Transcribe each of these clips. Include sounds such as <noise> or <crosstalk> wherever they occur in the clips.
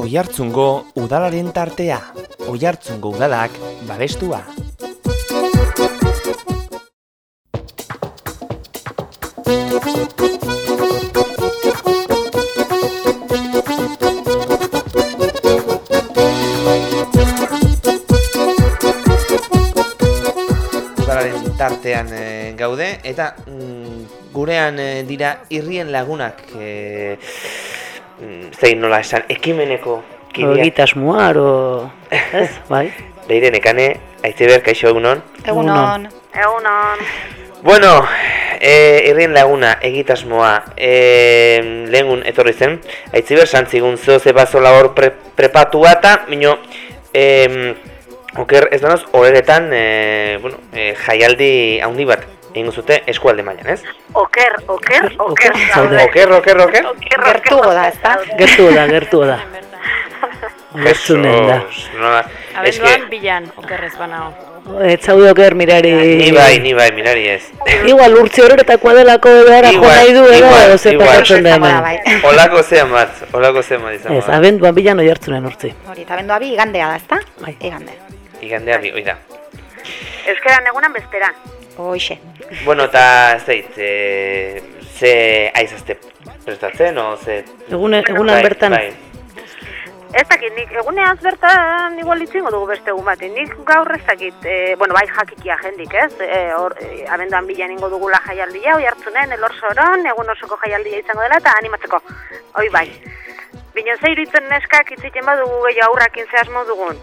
Oihartzungo udalaren tartea. Oihartzungo udalak babestua. Udalaren tartean eh, gaude eta mm, gurean eh, dira irrien lagunak mm, zein nola esan ekimeneko kideak. Egitasmoa, aro... Ez, <laughs> bai? Leire nekane, aitziber, kaixo egunon. Egunon. Egunon. Bueno, e, irrien laguna egitasmoa e, lehengun etorri zen, aitziber, santzigun zeo ze bazola hor pre, prepatua eta, mino, e, oker ez danoz, horretan, e, bueno, e, jaialdi handi bat egingo zute eskualde mailan, ez? Oker, oker, Oker, oker. zaude. Oker, oker, oker? Oker, Gertugo da, ezta? Gertu da, gertu da. Gertunen da. Abenduan bilan, okerrez banao. Ez zaude oker mirari... ni bai, ni bai, mirari ez. Igual urtzi horretakoa delako edo ara jo nahi du edo ze pasatzen da hemen. bai. Olako zean bat, olako zean bat izan Ez, abenduan bilan oi hartzunen urtzi. Hori, eta abendua bi igandea da, ezta? Bai. Igande. Igandea bi, oida. Euskeran egunan bestera. Hoxe. Bueno, eta zeit, e, ze aizazte prestatzen, o ze... Egune, egunan Bai, bertan, Bai, Ez dakit, nik eguneaz bertan igual itzingo dugu beste egun bat. Nik gaur ez dakit, e, bueno, bai jakikia jendik, ez? E, hor, e, abenduan bilan ingo dugula jaialdia, oi hartzunen, elor soron, egun osoko jaialdia izango dela, eta animatzeko. Hoi bai. Binen ze iruditzen neskak itziten badugu gehiago aurrakin ze asmo dugun.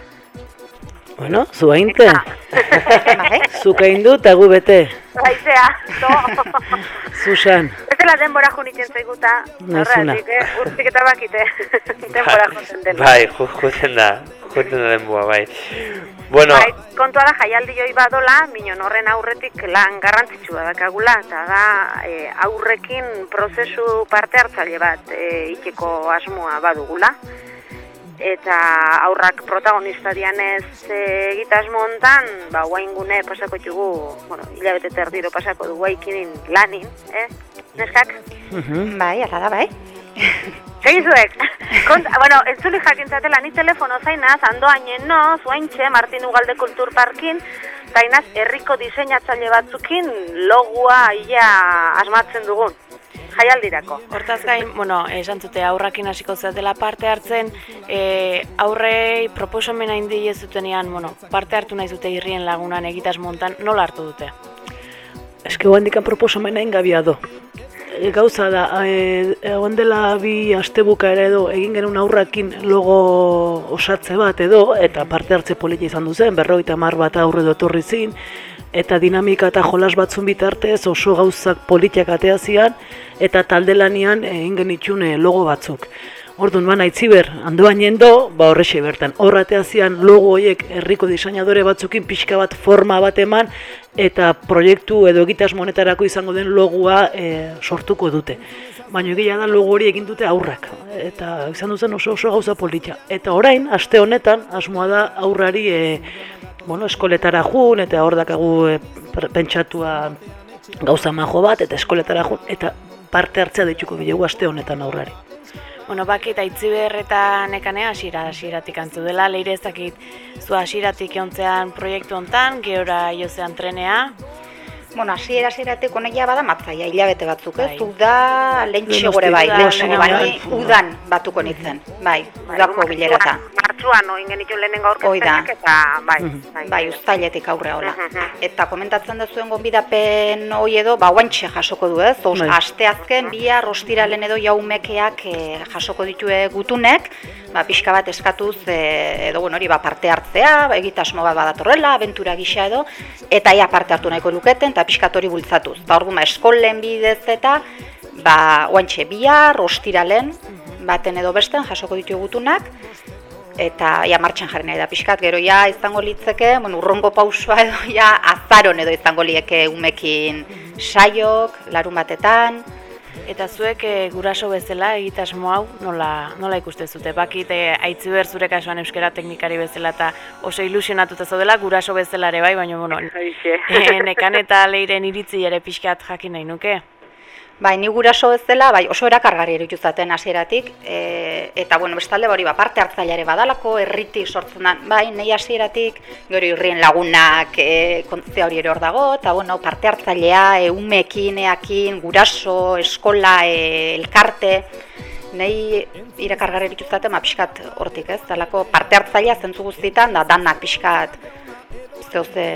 Bueno, zu hainte, Bai, <laughs> zuk hain du eta gu bete, Baizea, to. <laughs> Susan. Ez dela denbora junitzen zaiguta, Naizuna. horretik, eh? urtik eta bakite, <laughs> denbora jotzen dela. bai, ju, juten da, juten da denboa, bai. Bueno, Bai, kontua da jaialdi joi badola, minon horren aurretik lan garrantzitsua dakagula, eta da e, aurrekin prozesu parte hartzaile bat e, iteko asmoa badugula. Eta aurrak protagonista dianez e, egitasmo hontan, ba, guain gune pasako txugu, bueno, hilabete terdiro pasako du guaikin lanin, eh? Neskak? Mhm. bai, ala da, bai. <laughs> Segizuek, Kont, bueno, ez zuli jakintzatela, ni telefono zainaz, andoainen no, zuaintxe, Martin Ugalde Kultur Parkin, zainaz, herriko diseinatzaile batzukin logua ia asmatzen dugun. Jaialdirako. Hortaz gain, bueno, esan zute aurrakin hasiko dela parte hartzen, e, aurrei proposamena indi ez zutenean, bueno, parte hartu nahi zute irrien lagunan egitas montan, nola hartu dute? Eske handikan proposamena ingabia do. E, gauza da, e, egon dela bi astebuka ere edo egin genuen aurrakin logo osatze bat edo, eta parte hartze polita izan duzen, berroita mar bat aurre dotorri zin, eta dinamika eta jolas batzun bitartez oso gauzak politiak atea zian, eta talde lanian egin genitxun e, logo batzuk. Orduan, ba, aitziber, handoan jendo, ba horrexe bertan. Horratea zian logo horiek herriko diseinadore batzukin pixka bat forma bat eman, eta proiektu edo egitas monetarako izango den logua e, sortuko dute. Baina egia da logo hori egin dute aurrak, eta izan duzen oso oso gauza polita. Eta orain, aste honetan, asmoa da aurrari e, bueno, eskoletara jun, eta hor dakagu e, pentsatua gauza majo bat, eta eskoletara jun, eta parte hartzea dituko bilegu aste honetan aurrari. Bueno, aitziber eta nekane hasiera hasieratik antzu dela, leire ez dakit zu hasieratik eontzean proiektu hontan, geora jozean trenea, Bueno, hasiera hasieratik honegia bada matzaia hilabete batzuk, ez? Bai. Uda lentxe Lehen gore bai, udan, lehen lehen baina udan. udan batuko nintzen, bai, udako bilerata. Martxuan, oin genituen lehenengo Hoi da. aurkezpenak, eta bai, Mhm. bai. Bai, uztailetik aurre hola. Mhm. Eta komentatzen duzuen gonbidapen hoi edo, ba, guantxe jasoko du ez, Os, Bai. asteazken, bihar, ostiralen edo jaumekeak eh, jasoko ditue gutunek, ba, pixka bat eskatuz, eh, edo, bueno, hori, ba, parte hartzea, ba, egitasmo bat badatorrela, abentura gisa edo, eta ia parte hartu nahiko luketen, eta pixkat hori bultzatuz. Ba, orduan, ba, eskolen bidez eta, ba, guantxe, bihar, ostiralen, baten edo besten jasoko ditu gutunak, eta ja martxan jarri nahi da pixkat, gero ja izango litzeke, bueno, urrongo pausua edo <laughs> ja azaron edo izango lieke umekin saiok, larun batetan, Eta zuek e, guraso bezala egitasmo hau nola, nola ikuste zute? Bakit e, aitziber zure kasuan euskara teknikari bezala eta oso ilusionatuta zaudela guraso bezala ere bai, baina bueno, e, <laughs> nekan eta leiren iritzi ere pixkat jakin nahi nuke. Bai, ni guraso ez dela, bai, oso erakargarri erutu zaten hasieratik, e, eta bueno, bestalde hori ba, parte hartzaileare badalako, herritik sortzen da, bai, nei hasieratik, gero irrien lagunak, e, kontzea hori ere hor dago, eta bueno, parte hartzailea, e, umekin, eakin, guraso, eskola, e, elkarte, nei irakargarri erutu zaten, ma, ba, pixkat hortik ez, dalako parte hartzailea zentzu guztietan, da danak pixkat, zehuzte,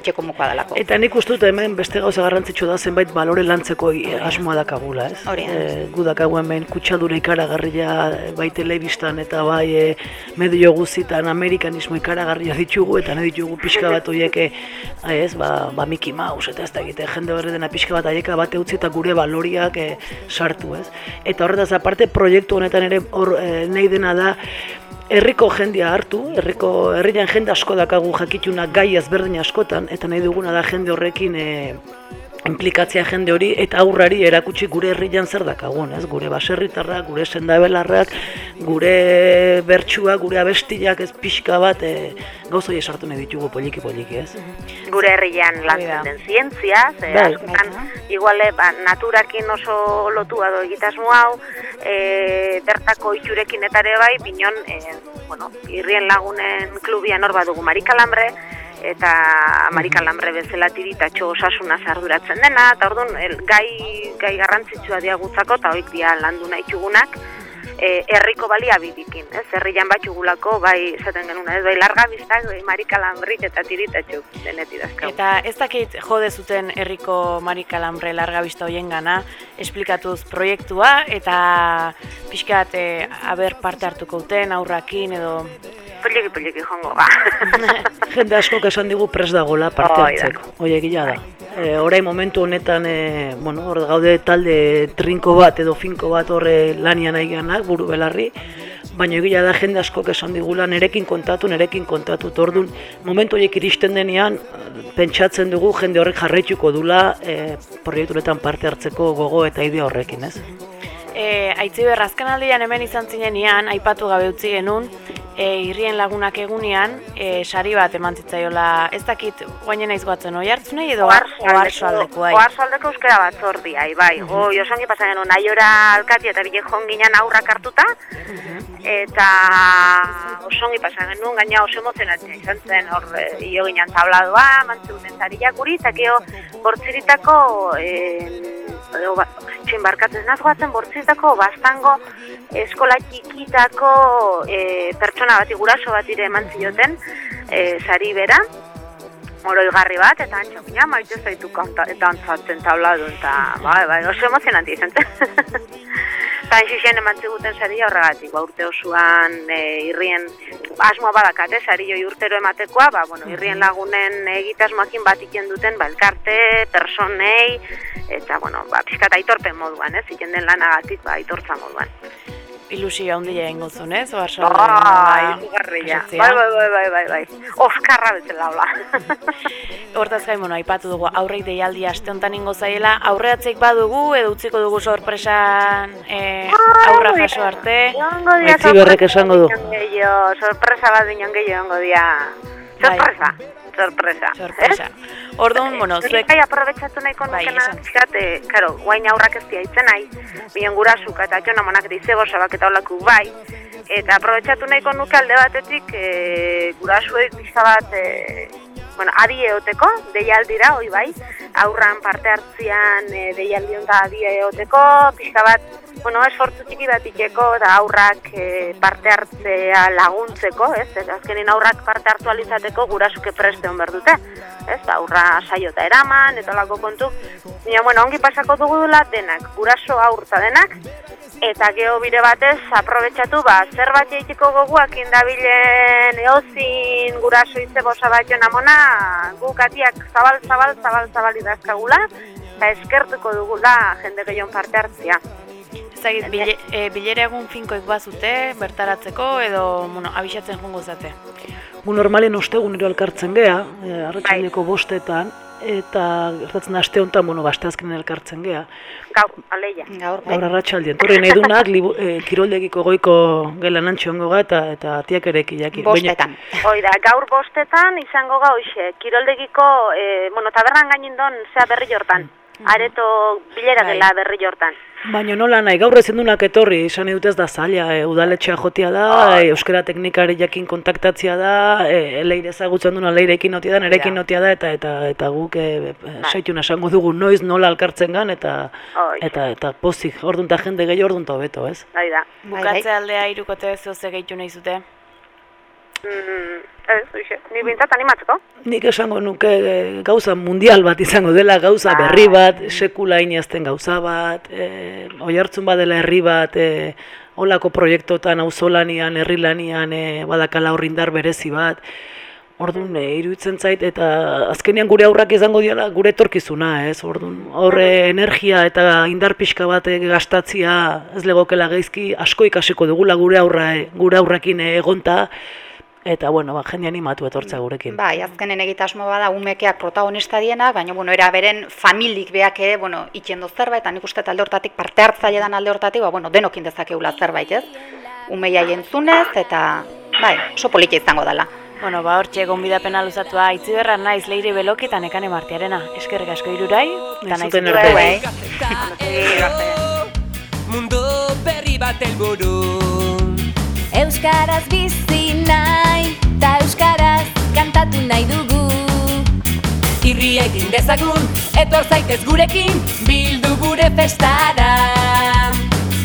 itxeko mokoa dalako. Eta nik uste dut hemen beste gauza garrantzitsu da zenbait balore lantzeko asmoa dakagula, ez? Hori, e, gu dakagu hemen kutsadura ikaragarria bai telebistan eta bai e, medio guzitan amerikanismo ikaragarria ditugu eta nahi ditugu pixka bat horiek e, ez, ba, ba Mickey Mouse eta ez da egite jende horre dena pixka bat aieka bate utzi eta gure baloriak e, sartu, ez? Eta horretaz aparte proiektu honetan ere hor e, nahi dena da herriko jendia hartu, herriko herrian jende asko dakagu jakituna gai ezberdin askotan eta nahi duguna da jende horrekin e, implikatzea jende hori eta aurrari erakutsi gure herrian zer dakagun, ez? Gure baserritarrak, gure sendabelarrak, gure bertsua, gure abestiak ez pixka bat e, gauzoi esartu nahi ditugu poliki poliki, ez? Gure herrian lantzen den zientzia, ze bai. askotan iguale ba, naturakin oso lotua do egitasmo hau, e, bertako itxurekin eta ere bai, binon, e, bueno, irrien lagunen klubian hor badugu marikalambre, eta Amerikan lambre bezala tiritatxo osasuna zarduratzen dena, eta orduan gai, gai garrantzitsua diagutzako, eta hoik dia landu nahi txugunak, e, herriko balia bidikin, ez? Herrian bat txugulako, bai, esaten genuna, ez? Bai, larga biztak, bai, marika eta tiritatxo deneti dazkau. Eta ez dakit jode zuten herriko marika lambre larga bizta hoien gana, esplikatuz proiektua, eta pixkat, e, aber parte hartuko uten, aurrakin, edo poliki jongo ba. Jende asko esan digu pres dagola parte hartzeko. Oie gila da. E, orain momentu honetan, e, bueno, hor gaude talde trinko bat edo finko bat horre lanian nahi buru belarri, baina egia da jende asko esan digula nerekin kontatu, nerekin kontatu, tordun, momentu horiek iristen denean, pentsatzen dugu jende horrek jarraituko dula e, proiekturetan parte hartzeko gogo eta idea horrekin, ez? E, Aitzi berrazken aldean hemen izan zinean, aipatu gabe utzi genuen, e, irrien lagunak egunean, e, sari bat eman zitzaiola, ez dakit guainen naiz goatzen oi hartzunei edo oarzo aldeko bai? Oarzo aldeko euskera bat zordi, ai, bai. Uh -huh. Go, josongi pasan genuen, nahi ora alkati eta bile jonginan aurrak hartuta, eta osongi pasan genuen, gaina oso emozionatzen izan zen, hor, e, io ginen tabladoa, mantzunen zariak guri, eta geho, bortziritako, e, edo ba, txin barkatzen. Nazgoatzen bortzitako bastango eskola txikitako e, pertsona bat guraso bat ire eman zioten e, sari bera oroigarri bat eta antxo gina maite zaitu kanta eta antzatzen tabladu eta bai, bai, oso emozionanti izan <laughs> Eta xixen eman ziguten saria horregatik, ba, urte osoan e, irrien asmoa badakate, sari joi urtero ematekoa, ba, bueno, irrien lagunen egitasmoakin bat iken duten, ba, elkarte, personei, eta, bueno, ba, pixkat aitorpen moduan, ez, iken den lanagatik, ba, aitortza moduan ilusio handia egingo zuen, ez? Oarso, bai, bai, bai, bai, bai, bai, bai, Oskarra betela hola. <laughs> Hortaz bueno, aipatu dugu aurreik deialdi aste honetan ingo zaiela, aurreatzeik badugu, edo utziko dugu sorpresan eh, aurra jaso arte. Etzi berrek esango du. Sorpresa bat dinon gehiago dia. Bai. Sorpresa sorpresa. Sorpresa. Eh? Orduan, bueno, zuek... Bai, aprobetsatu nahiko bai, nukena, fíjate, karo, guain aurrak ez diaitzen nahi, bilen gura zuka eta jona monak dize goza eta olako bai, eta aprobetsatu nahiko nuke alde batetik, e, gura zuek bat, e, bueno, adi eoteko, deialdira, hoi bai, aurran parte hartzian e, deialdi honta adi eoteko, pixka bat, bueno, esfortzu txiki bat ikeko, da aurrak e, parte hartzea laguntzeko, ez, ez, azkenin aurrak parte hartu alizateko gurasuke preste hon dute, ez, aurra saio eta eraman, eta lako kontu, Baina, bueno, ongi pasako dugu dula denak, guraso aurta denak, eta geho bire batez aprobetsatu ba bat egiteko goguak indabilen eozin guraso ize bosa bat amona gukatiak zabal zabal zabal zabal idazkagula eta eskertuko dugula jende gehion parte hartzia Zagit, bile, e, bilere egun finkoik bazute, bertaratzeko edo, bueno, abisatzen jungo zate? Bu normalen ostegun alkartzen geha, e, arretxaineko bai. bostetan, eta gertatzen aste honetan, bueno, baste azkenen elkartzen gea. Gaur, aleia. Gaur, gaur arratxaldien. Torre nahi dunak, libu, e, kiroldegiko goiko gela nantxe hongo eta, eta tiak ere ekilak. Bostetan. Oida, gaur bostetan izango ga hoxe, kiroldegiko, e, bueno, tabernan gainin don, zea berri jortan. areto bilera Bai. dela berri jortan. Baina nola nahi, gaur ezindunak etorri, izan dut ez da zaila, e, udaletxea jotia da, e, euskara teknikari jakin kontaktatzia da, e, leire ezagutzen duna leirekin notia da, nerekin Ja. notia da, eta eta eta guk e, e, saituna esango dugu noiz nola alkartzen gan, eta eta eta pozik, orduan ta jende gehi orduan ta hobeto, ez? Hori da. Bai, Bukatze aldea irukote zoze gehitu nahi zute. Mm, ez, ni bintzat animatzeko. Nik esango nuke e, gauza mundial bat izango dela, gauza Bai. berri bat, sekula inazten gauza bat, e, oihartzun badela herri bat, e, olako proiektotan, auzolanian, herrilanian, e, badakala horrindar berezi bat, Orduan, e, iruditzen zait, eta azkenean gure aurrak izango diala gure etorkizuna, ez? Orduan, horre energia eta indar pixka bat gastatzia ez legokela geizki asko ikasiko dugula gure aurra, e, gure aurrakin e, egonta, eta bueno, ba, jende animatu etortza gurekin. Bai, azkenen egitasmo bada umekeak protagonista dienak, baina bueno, era beren familik beak ere, bueno, itxendo zerbait, eta nik uste talde hortatik parte hartzaile dan alde hortatik, ba, bueno, denokin dezakeula zerbait, ez? Umeiai entzunez, eta, bai, oso politia izango dela. Bueno, ba, hortxe gonbidapena luzatua, itzi berra naiz leire beloki eta nekane martiarena. Eskerrik asko irurai, eta naiz. Mundu berri bat helburu Euskaraz bizi kantatu nahi dugu. Irri egin dezagun, etor zaitez gurekin Bildu gure festara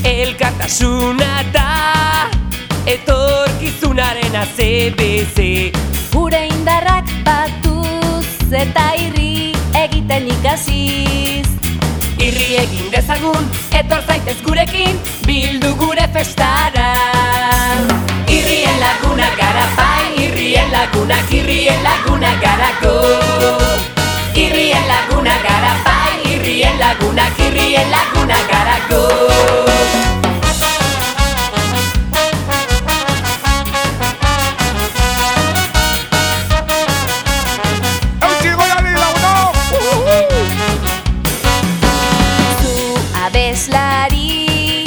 Elkartasuna da Etorkizunaren ACBC Gure indarrak batuz eta irri egiten ikasiz. Irri egin dezagun, etor zaitez gurekin Bildu gure festara Irrien laguna gara bai, irrien lagunak, irrien laguna garako Irrien laguna gara bai, irrien lagunak, irrien laguna garako Zu abeslari,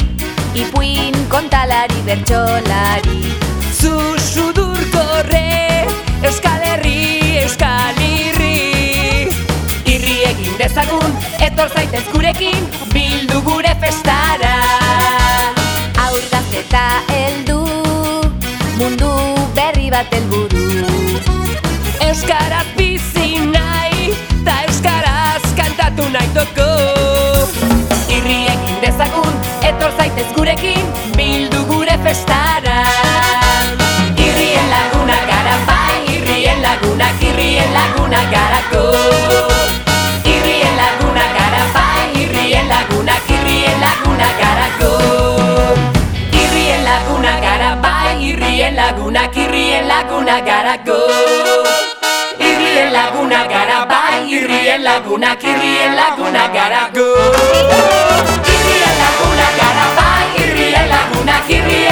ipuin kontalari bertsolari. Zu sudur korre, Euskal Herri, Euskal dezagun, etor zaitez gurekin Bildu gure festara. Aur gazteta heldu, mundu berri bat helburu. Euskaraz bizi nahi, ta Euskaraz kantatu nahi doko laguna gara go Irrien laguna gara bai Irrien lagunak irrien laguna gara go Irrien laguna gara bai Irrien lagunak irrien